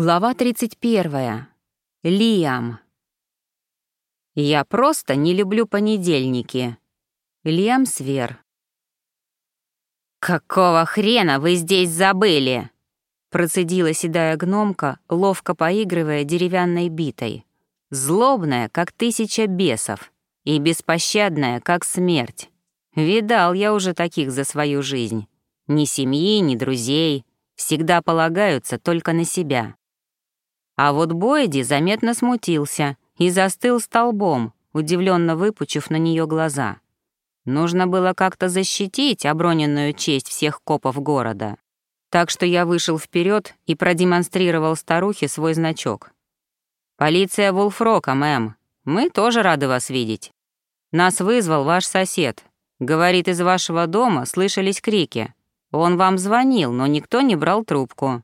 Глава 31. Лиам. «Я просто не люблю понедельники». Лиам Свер. «Какого хрена вы здесь забыли?» Процедила седая гномка, ловко поигрывая деревянной битой. Злобная, как тысяча бесов, и беспощадная, как смерть. Видал я уже таких за свою жизнь. Ни семьи, ни друзей. Всегда полагаются только на себя. А вот Бойди заметно смутился и застыл столбом, удивленно выпучив на нее глаза. Нужно было как-то защитить оброненную честь всех копов города. Так что я вышел вперед и продемонстрировал старухе свой значок. «Полиция Вулфрока, мэм. Мы тоже рады вас видеть. Нас вызвал ваш сосед. Говорит, из вашего дома слышались крики. Он вам звонил, но никто не брал трубку.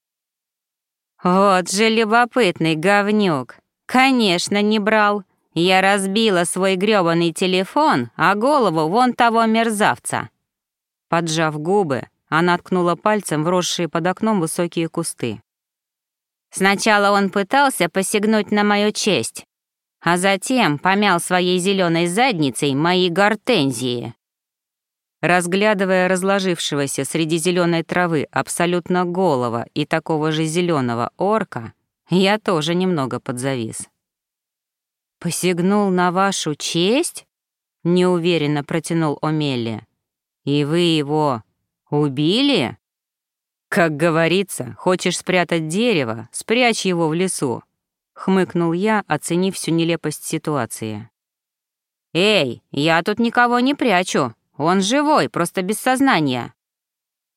Вот же любопытный говнюк. Конечно, не брал. Я разбила свой грёбаный телефон, а голову вон того мерзавца. Поджав губы, она ткнула пальцем в росшие под окном высокие кусты. Сначала он пытался посягнуть на мою честь, а затем помял своей зеленой задницей мои гортензии. Разглядывая разложившегося среди зеленой травы абсолютно голого и такого же зеленого орка, я тоже немного подзавис. «Посягнул на вашу честь?» — неуверенно протянул Омелли. «И вы его убили?» «Как говорится, хочешь спрятать дерево, спрячь его в лесу», — хмыкнул я, оценив всю нелепость ситуации. «Эй, я тут никого не прячу», он живой, просто без сознания».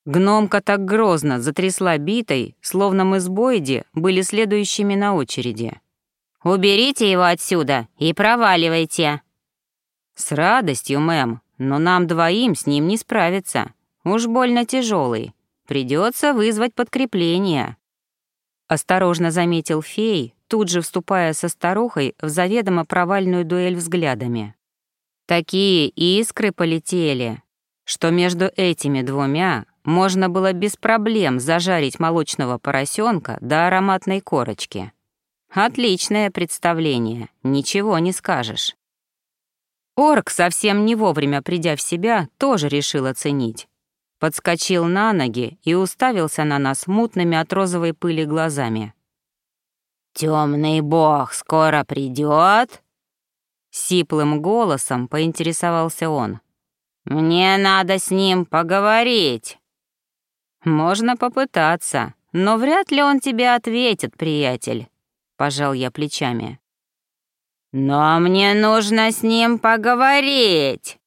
Гномка так грозно затрясла битой, словно мы с Бойди были следующими на очереди. «Уберите его отсюда и проваливайте!» «С радостью, мэм, но нам двоим с ним не справиться. Уж больно тяжелый. Придется вызвать подкрепление». Осторожно заметил фей, тут же вступая со старухой в заведомо провальную дуэль взглядами. Такие искры полетели, что между этими двумя можно было без проблем зажарить молочного поросенка до ароматной корочки. Отличное представление, ничего не скажешь. Орк, совсем не вовремя придя в себя, тоже решил оценить. Подскочил на ноги и уставился на нас мутными от розовой пыли глазами. «Темный бог скоро придет?» Сиплым голосом поинтересовался он. «Мне надо с ним поговорить». «Можно попытаться, но вряд ли он тебе ответит, приятель», — пожал я плечами. «Но мне нужно с ним поговорить!»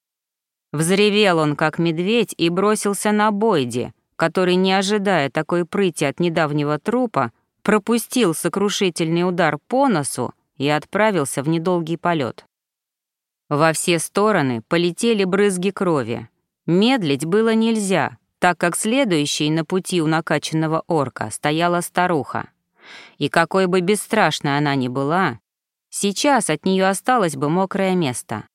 Взревел он, как медведь, и бросился на Бойди, который, не ожидая такой прыти от недавнего трупа, пропустил сокрушительный удар по носу и отправился в недолгий полет. Во все стороны полетели брызги крови. Медлить было нельзя, так как следующей на пути у накачанного орка стояла старуха. И какой бы бесстрашной она ни была, сейчас от нее осталось бы мокрое место.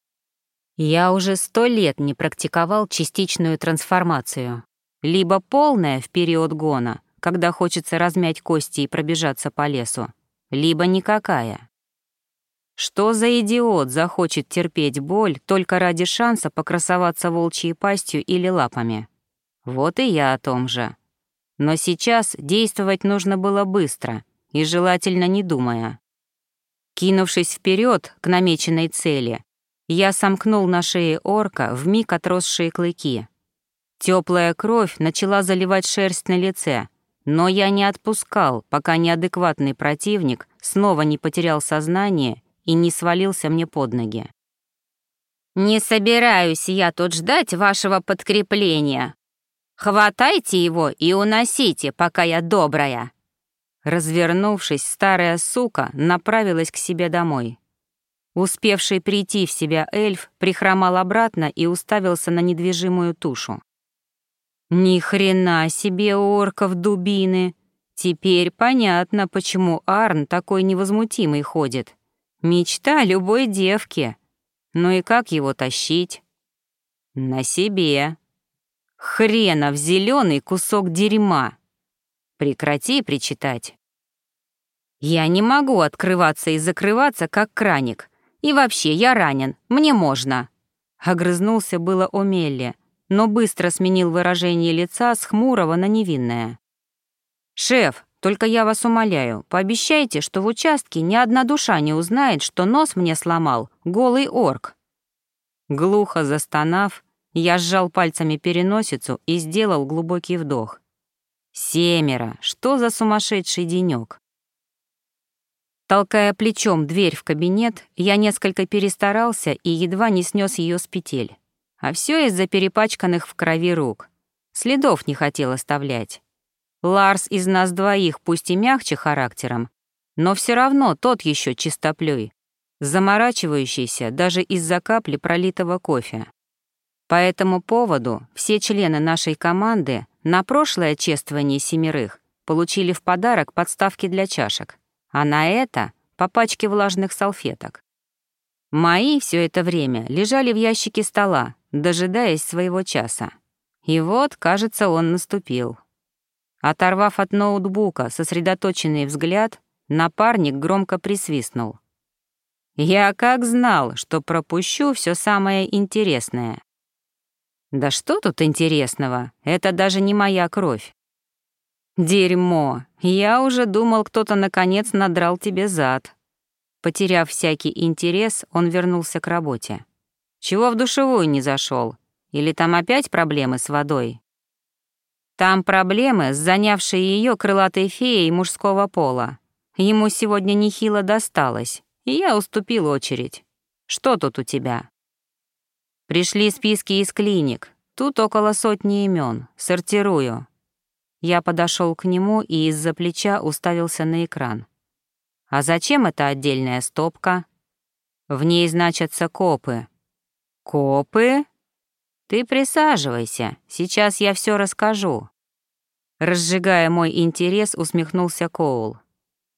Я уже сто лет не практиковал частичную трансформацию. Либо полная в период гона, когда хочется размять кости и пробежаться по лесу, либо никакая. Что за идиот захочет терпеть боль только ради шанса покрасоваться волчьей пастью или лапами? Вот и я о том же. Но сейчас действовать нужно было быстро и желательно не думая. Кинувшись вперед к намеченной цели, я сомкнул на шее орка вмиг отросшие клыки. Теплая кровь начала заливать шерсть на лице, но я не отпускал, пока неадекватный противник снова не потерял сознание и не свалился мне под ноги. «Не собираюсь я тут ждать вашего подкрепления. Хватайте его и уносите, пока я добрая». Развернувшись, старая сука направилась к себе домой. Успевший прийти в себя эльф прихромал обратно и уставился на недвижимую тушу. Ни хрена себе орков дубины. Теперь понятно, почему Арн такой невозмутимый ходит. Мечта любой девки. Ну и как его тащить? На себе. Хренов зеленый кусок дерьма. Прекрати причитать. Я не могу открываться и закрываться, как краник. И вообще, я ранен, мне можно. Огрызнулся было Омелли, но быстро сменил выражение лица с хмурого на невинное. «Шеф, только я вас умоляю, пообещайте, что в участке ни одна душа не узнает, что нос мне сломал голый орк». Глухо застонав, я сжал пальцами переносицу и сделал глубокий вдох. «Семеро! Что за сумасшедший денёк?» Толкая плечом дверь в кабинет, я несколько перестарался и едва не снес ее с петель. А все из-за перепачканных в крови рук. Следов не хотел оставлять. Ларс из нас двоих, пусть и мягче характером, но все равно тот еще чистоплюй, заморачивающийся даже из-за капли пролитого кофе. По этому поводу все члены нашей команды на прошлое чествование семерых получили в подарок подставки для чашек а на это — по пачке влажных салфеток. Мои все это время лежали в ящике стола, дожидаясь своего часа. И вот, кажется, он наступил. Оторвав от ноутбука сосредоточенный взгляд, напарник громко присвистнул. «Я как знал, что пропущу все самое интересное». «Да что тут интересного? Это даже не моя кровь. «Дерьмо! Я уже думал, кто-то наконец надрал тебе зад». Потеряв всякий интерес, он вернулся к работе. «Чего в душевую не зашел? Или там опять проблемы с водой?» «Там проблемы с занявшей ее крылатой феей мужского пола. Ему сегодня нехило досталось, и я уступил очередь. Что тут у тебя?» «Пришли списки из клиник. Тут около сотни имен. Сортирую. Я подошел к нему и из-за плеча уставился на экран. «А зачем эта отдельная стопка?» «В ней значатся копы». «Копы?» «Ты присаживайся, сейчас я все расскажу». Разжигая мой интерес, усмехнулся Коул.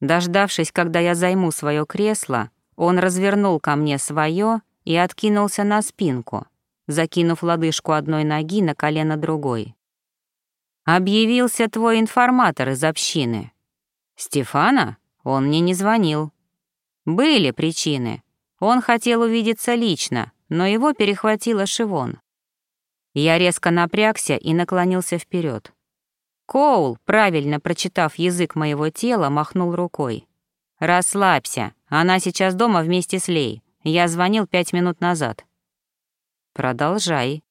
Дождавшись, когда я займу свое кресло, он развернул ко мне свое и откинулся на спинку, закинув лодыжку одной ноги на колено другой. Объявился твой информатор из общины. Стефана? Он мне не звонил. Были причины. Он хотел увидеться лично, но его перехватила Шивон. Я резко напрягся и наклонился вперед. Коул, правильно прочитав язык моего тела, махнул рукой. «Расслабься, она сейчас дома вместе с Лей. Я звонил пять минут назад». «Продолжай».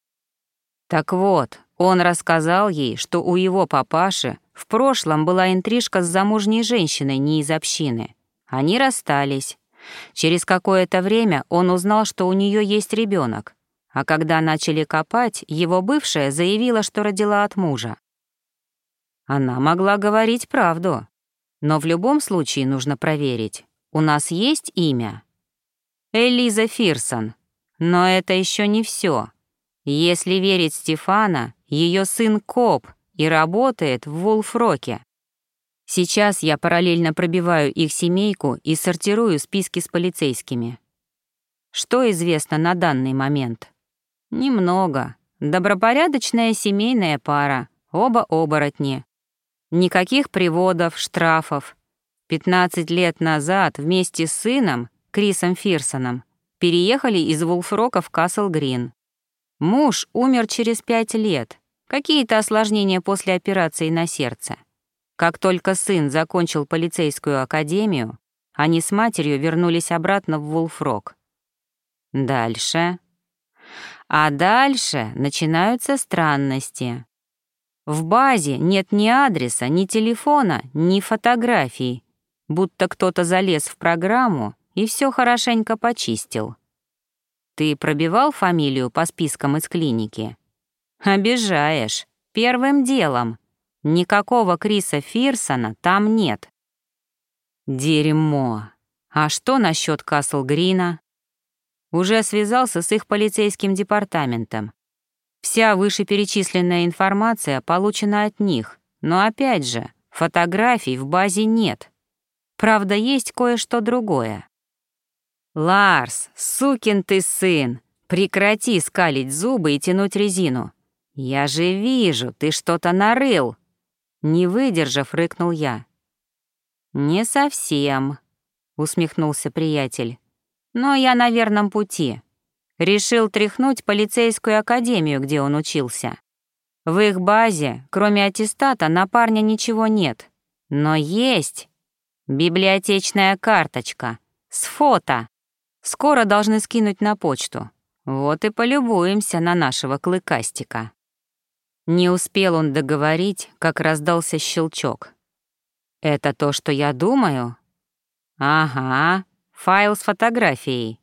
«Так вот, он рассказал ей, что у его папаши в прошлом была интрижка с замужней женщиной не из общины. Они расстались. Через какое-то время он узнал, что у нее есть ребенок, а когда начали копать, его бывшая заявила, что родила от мужа. Она могла говорить правду, но в любом случае нужно проверить. У нас есть имя? Элиза Фирсон. Но это еще не все. Если верить Стефана, ее сын коп и работает в Вулфроке. Сейчас я параллельно пробиваю их семейку и сортирую списки с полицейскими. Что известно на данный момент? Немного. Добропорядочная семейная пара, оба оборотни. Никаких приводов, штрафов. 15 лет назад вместе с сыном, Крисом Фирсоном, переехали из Вулфрока в Касл-Грин. Муж умер через пять лет. Какие-то осложнения после операции на сердце. Как только сын закончил полицейскую академию, они с матерью вернулись обратно в Вулфрок. Дальше. А дальше начинаются странности. В базе нет ни адреса, ни телефона, ни фотографий, будто кто-то залез в программу и все хорошенько почистил. Ты пробивал фамилию по спискам из клиники? Обижаешь. Первым делом. Никакого Криса Фирсона там нет. Дерьмо. А что насчет Касл Грина? Уже связался с их полицейским департаментом. Вся вышеперечисленная информация получена от них, но опять же, фотографий в базе нет. Правда, есть кое-что другое. «Ларс, сукин ты сын! Прекрати скалить зубы и тянуть резину! Я же вижу, ты что-то нарыл!» Не выдержав, рыкнул я. «Не совсем», — усмехнулся приятель. «Но я на верном пути. Решил тряхнуть полицейскую академию, где он учился. В их базе, кроме аттестата, на парня ничего нет. Но есть библиотечная карточка с фото. Скоро должны скинуть на почту. Вот и полюбуемся на нашего клыкастика». Не успел он договорить, как раздался щелчок. «Это то, что я думаю?» «Ага, файл с фотографией».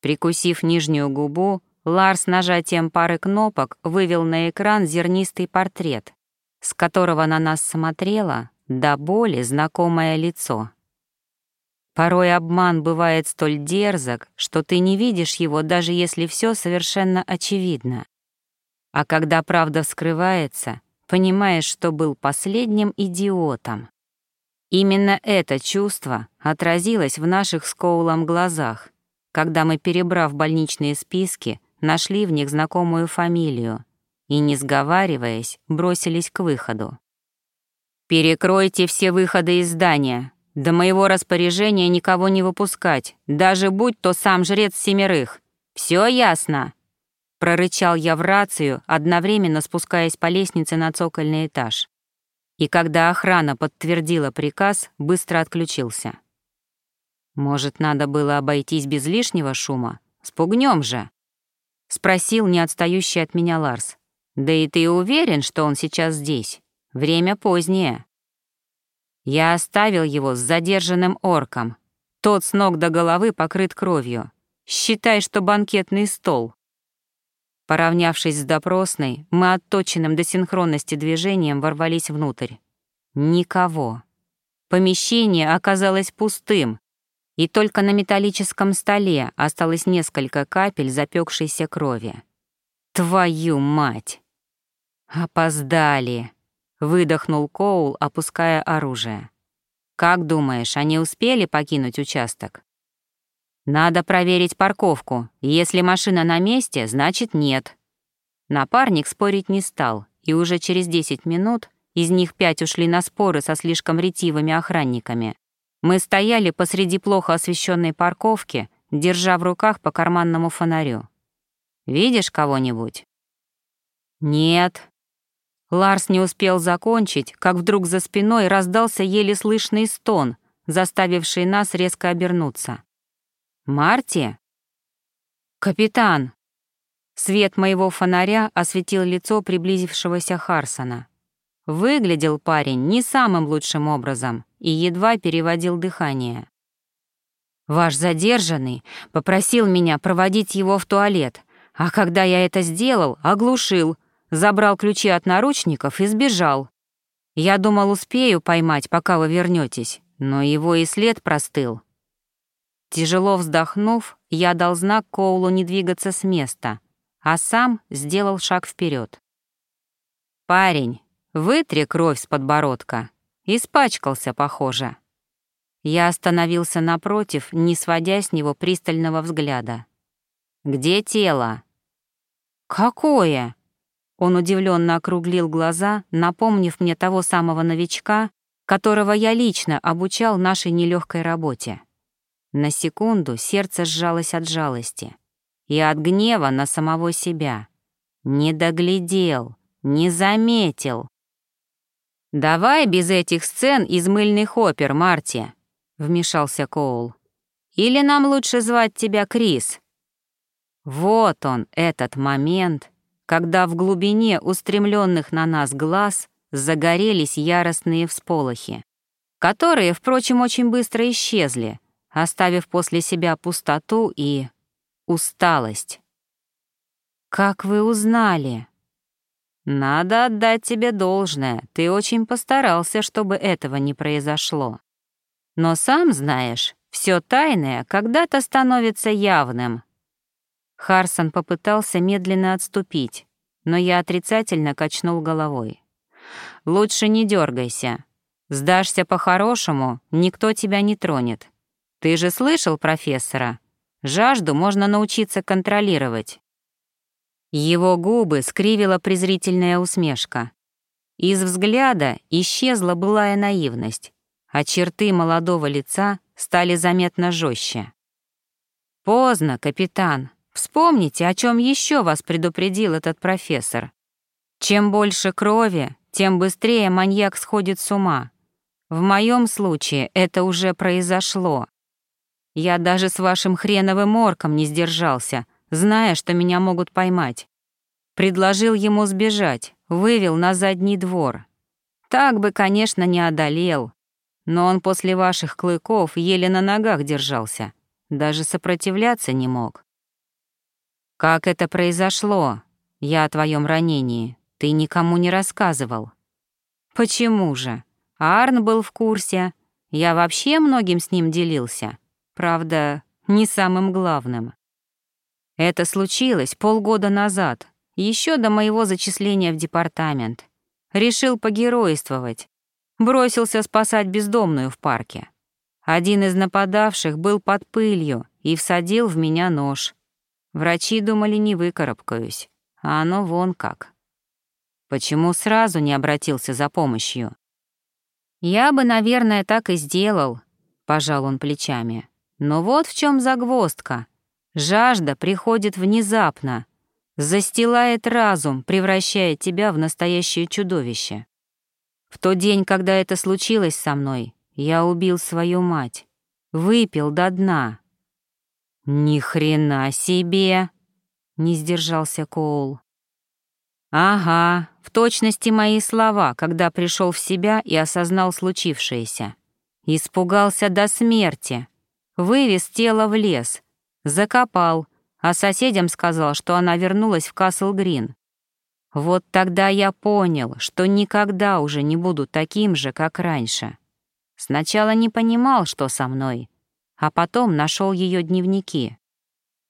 Прикусив нижнюю губу, Ларс нажатием пары кнопок вывел на экран зернистый портрет, с которого на нас смотрело до боли знакомое лицо. Порой обман бывает столь дерзок, что ты не видишь его, даже если все совершенно очевидно. А когда правда вскрывается, понимаешь, что был последним идиотом. Именно это чувство отразилось в наших с Коулом глазах, когда мы, перебрав больничные списки, нашли в них знакомую фамилию и, не сговариваясь, бросились к выходу. «Перекройте все выходы из здания. До моего распоряжения никого не выпускать, даже будь то сам жрец семерых. Все ясно?» Прорычал я в рацию, одновременно спускаясь по лестнице на цокольный этаж и когда охрана подтвердила приказ, быстро отключился. «Может, надо было обойтись без лишнего шума? Спугнем же!» — спросил не отстающий от меня Ларс. «Да и ты уверен, что он сейчас здесь? Время позднее». Я оставил его с задержанным орком. Тот с ног до головы покрыт кровью. Считай, что банкетный стол. Поравнявшись с допросной, мы отточенным до синхронности движением ворвались внутрь. Никого. Помещение оказалось пустым, и только на металлическом столе осталось несколько капель запекшейся крови. Твою мать! Опоздали, выдохнул Коул, опуская оружие. Как думаешь, они успели покинуть участок? Надо проверить парковку. Если машина на месте, значит нет. Напарник спорить не стал, и уже через 10 минут из них пять ушли на споры со слишком ретивыми охранниками. Мы стояли посреди плохо освещенной парковки, держа в руках по карманному фонарю. «Видишь кого-нибудь?» «Нет». Ларс не успел закончить, как вдруг за спиной раздался еле слышный стон, заставивший нас резко обернуться. Марти? Капитан! Свет моего фонаря осветил лицо приблизившегося Харсона. Выглядел парень не самым лучшим образом и едва переводил дыхание. Ваш задержанный попросил меня проводить его в туалет, а когда я это сделал, оглушил, забрал ключи от наручников и сбежал. Я думал, успею поймать, пока вы вернетесь, но его и след простыл. Тяжело вздохнув, я дал знак Коулу не двигаться с места, а сам сделал шаг вперед. «Парень, вытри кровь с подбородка. Испачкался, похоже». Я остановился напротив, не сводя с него пристального взгляда. «Где тело?» «Какое?» Он удивленно округлил глаза, напомнив мне того самого новичка, которого я лично обучал нашей нелегкой работе. На секунду сердце сжалось от жалости и от гнева на самого себя. Не доглядел, не заметил. «Давай без этих сцен из мыльных опер, Марти», — вмешался Коул. «Или нам лучше звать тебя Крис?» Вот он, этот момент, когда в глубине устремленных на нас глаз загорелись яростные всполохи, которые, впрочем, очень быстро исчезли, оставив после себя пустоту и усталость. «Как вы узнали?» «Надо отдать тебе должное, ты очень постарался, чтобы этого не произошло. Но сам знаешь, все тайное когда-то становится явным». Харсон попытался медленно отступить, но я отрицательно качнул головой. «Лучше не дергайся. Сдашься по-хорошему, никто тебя не тронет. Ты же слышал профессора? Жажду можно научиться контролировать. Его губы скривила презрительная усмешка. Из взгляда исчезла былая наивность, а черты молодого лица стали заметно жестче. «Поздно, капитан. Вспомните, о чем еще вас предупредил этот профессор. Чем больше крови, тем быстрее маньяк сходит с ума. В моем случае это уже произошло. Я даже с вашим хреновым орком не сдержался, зная, что меня могут поймать. Предложил ему сбежать, вывел на задний двор. Так бы, конечно, не одолел, но он после ваших клыков еле на ногах держался, даже сопротивляться не мог. Как это произошло? Я о твоем ранении. Ты никому не рассказывал. Почему же? Арн был в курсе. Я вообще многим с ним делился. Правда, не самым главным. Это случилось полгода назад, еще до моего зачисления в департамент. Решил погеройствовать. Бросился спасать бездомную в парке. Один из нападавших был под пылью и всадил в меня нож. Врачи думали, не выкарабкаюсь, а оно вон как. Почему сразу не обратился за помощью? Я бы, наверное, так и сделал, пожал он плечами. Но вот в чем загвоздка. Жажда приходит внезапно, застилает разум, превращая тебя в настоящее чудовище. В тот день, когда это случилось со мной, я убил свою мать, выпил до дна. Ни хрена себе, не сдержался Коул. Ага, в точности мои слова, когда пришел в себя и осознал случившееся. Испугался до смерти. Вывез тело в лес, закопал, а соседям сказал, что она вернулась в Касл-Грин. Вот тогда я понял, что никогда уже не буду таким же, как раньше. Сначала не понимал, что со мной, а потом нашел ее дневники.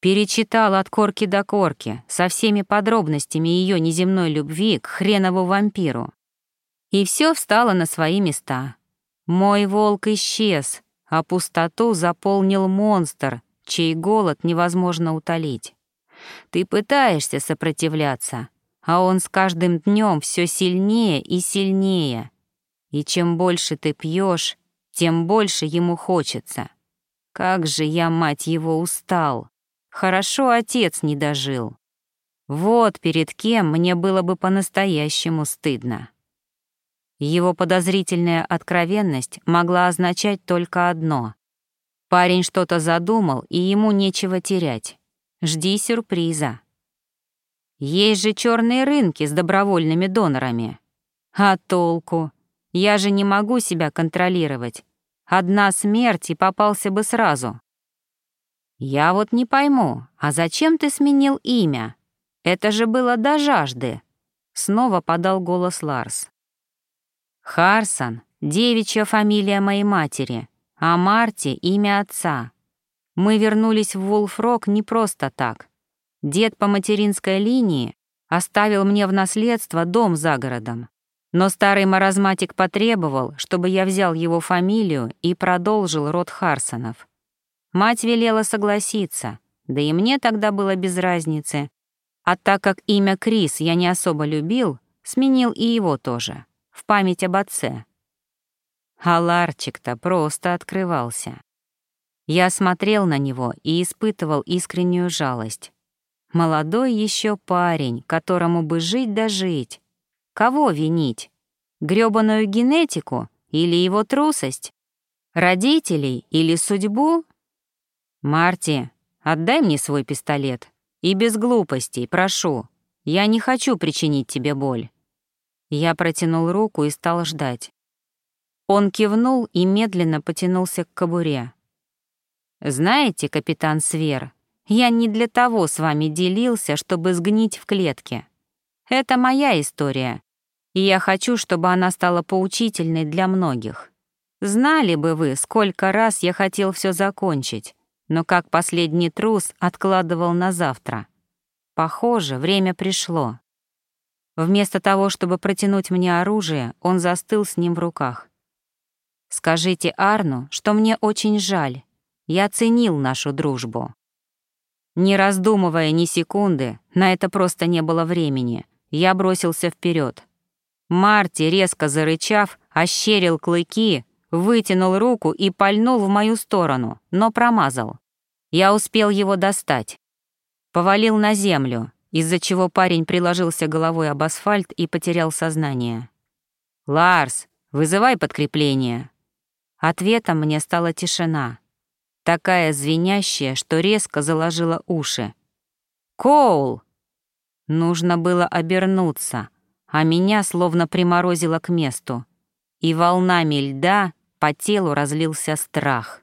Перечитал от корки до корки, со всеми подробностями ее неземной любви к хренову вампиру. И все встало на свои места. Мой волк исчез, а пустоту заполнил монстр, чей голод невозможно утолить. Ты пытаешься сопротивляться, а он с каждым днем все сильнее и сильнее. И чем больше ты пьешь, тем больше ему хочется. Как же я, мать его, устал. Хорошо отец не дожил. Вот перед кем мне было бы по-настоящему стыдно. Его подозрительная откровенность могла означать только одно. Парень что-то задумал, и ему нечего терять. Жди сюрприза. Есть же черные рынки с добровольными донорами. А толку? Я же не могу себя контролировать. Одна смерть и попался бы сразу. «Я вот не пойму, а зачем ты сменил имя? Это же было до жажды!» Снова подал голос Ларс. «Харсон — девичья фамилия моей матери, а Марти — имя отца. Мы вернулись в Вулфрок не просто так. Дед по материнской линии оставил мне в наследство дом за городом. Но старый маразматик потребовал, чтобы я взял его фамилию и продолжил род Харсонов. Мать велела согласиться, да и мне тогда было без разницы. А так как имя Крис я не особо любил, сменил и его тоже, в память об отце. А Ларчик-то просто открывался. Я смотрел на него и испытывал искреннюю жалость. Молодой еще парень, которому бы жить да жить. Кого винить? Грёбаную генетику или его трусость? Родителей или судьбу? «Марти, отдай мне свой пистолет. И без глупостей, прошу. Я не хочу причинить тебе боль». Я протянул руку и стал ждать. Он кивнул и медленно потянулся к кобуре. «Знаете, капитан Свер, я не для того с вами делился, чтобы сгнить в клетке. Это моя история, и я хочу, чтобы она стала поучительной для многих. Знали бы вы, сколько раз я хотел все закончить, но как последний трус откладывал на завтра. Похоже, время пришло. Вместо того, чтобы протянуть мне оружие, он застыл с ним в руках. «Скажите Арну, что мне очень жаль. Я ценил нашу дружбу». Не раздумывая ни секунды, на это просто не было времени, я бросился вперед. Марти, резко зарычав, ощерил клыки, вытянул руку и пальнул в мою сторону, но промазал. Я успел его достать. Повалил на землю, из-за чего парень приложился головой об асфальт и потерял сознание. «Ларс, вызывай подкрепление!» Ответом мне стала тишина, такая звенящая, что резко заложила уши. «Коул!» Нужно было обернуться, а меня словно приморозило к месту, и волнами льда по телу разлился страх.